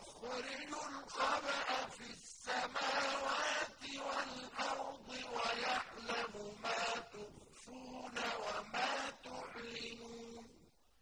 مخرج الخلق